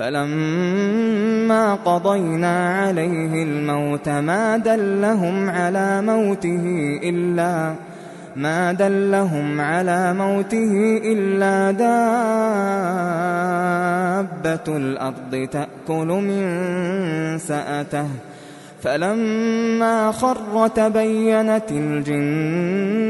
فلما قضينا عليه الموت ما دلهم على موته إلا ما دلهم على موته إلا دابة الأرض تأكل من سأته فلما خر تبينت الجن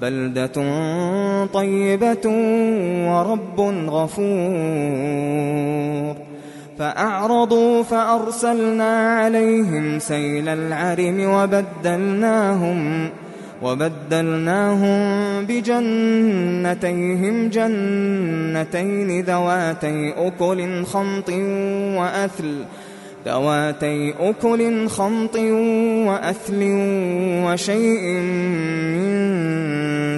بلدة طيبة ورب غفور. فأعرضوا فأرسلنا عليهم سيل العرم وبدلناهم وبدلناهم بجنتيهم جنتين ذواتي أكل خمط وأثل ذواتي أكل خمط وأثل وشيء من